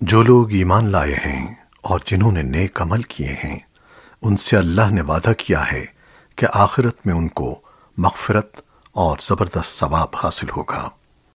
جو لوگ ایمان لائے ہیں اور جنہوں نے نیک عمل کیے ہیں، ان سے اللہ نے وعدہ کیا ہے کہ آخرت میں ان کو مغفرت اور زبردست ثواب حاصل ہوگا۔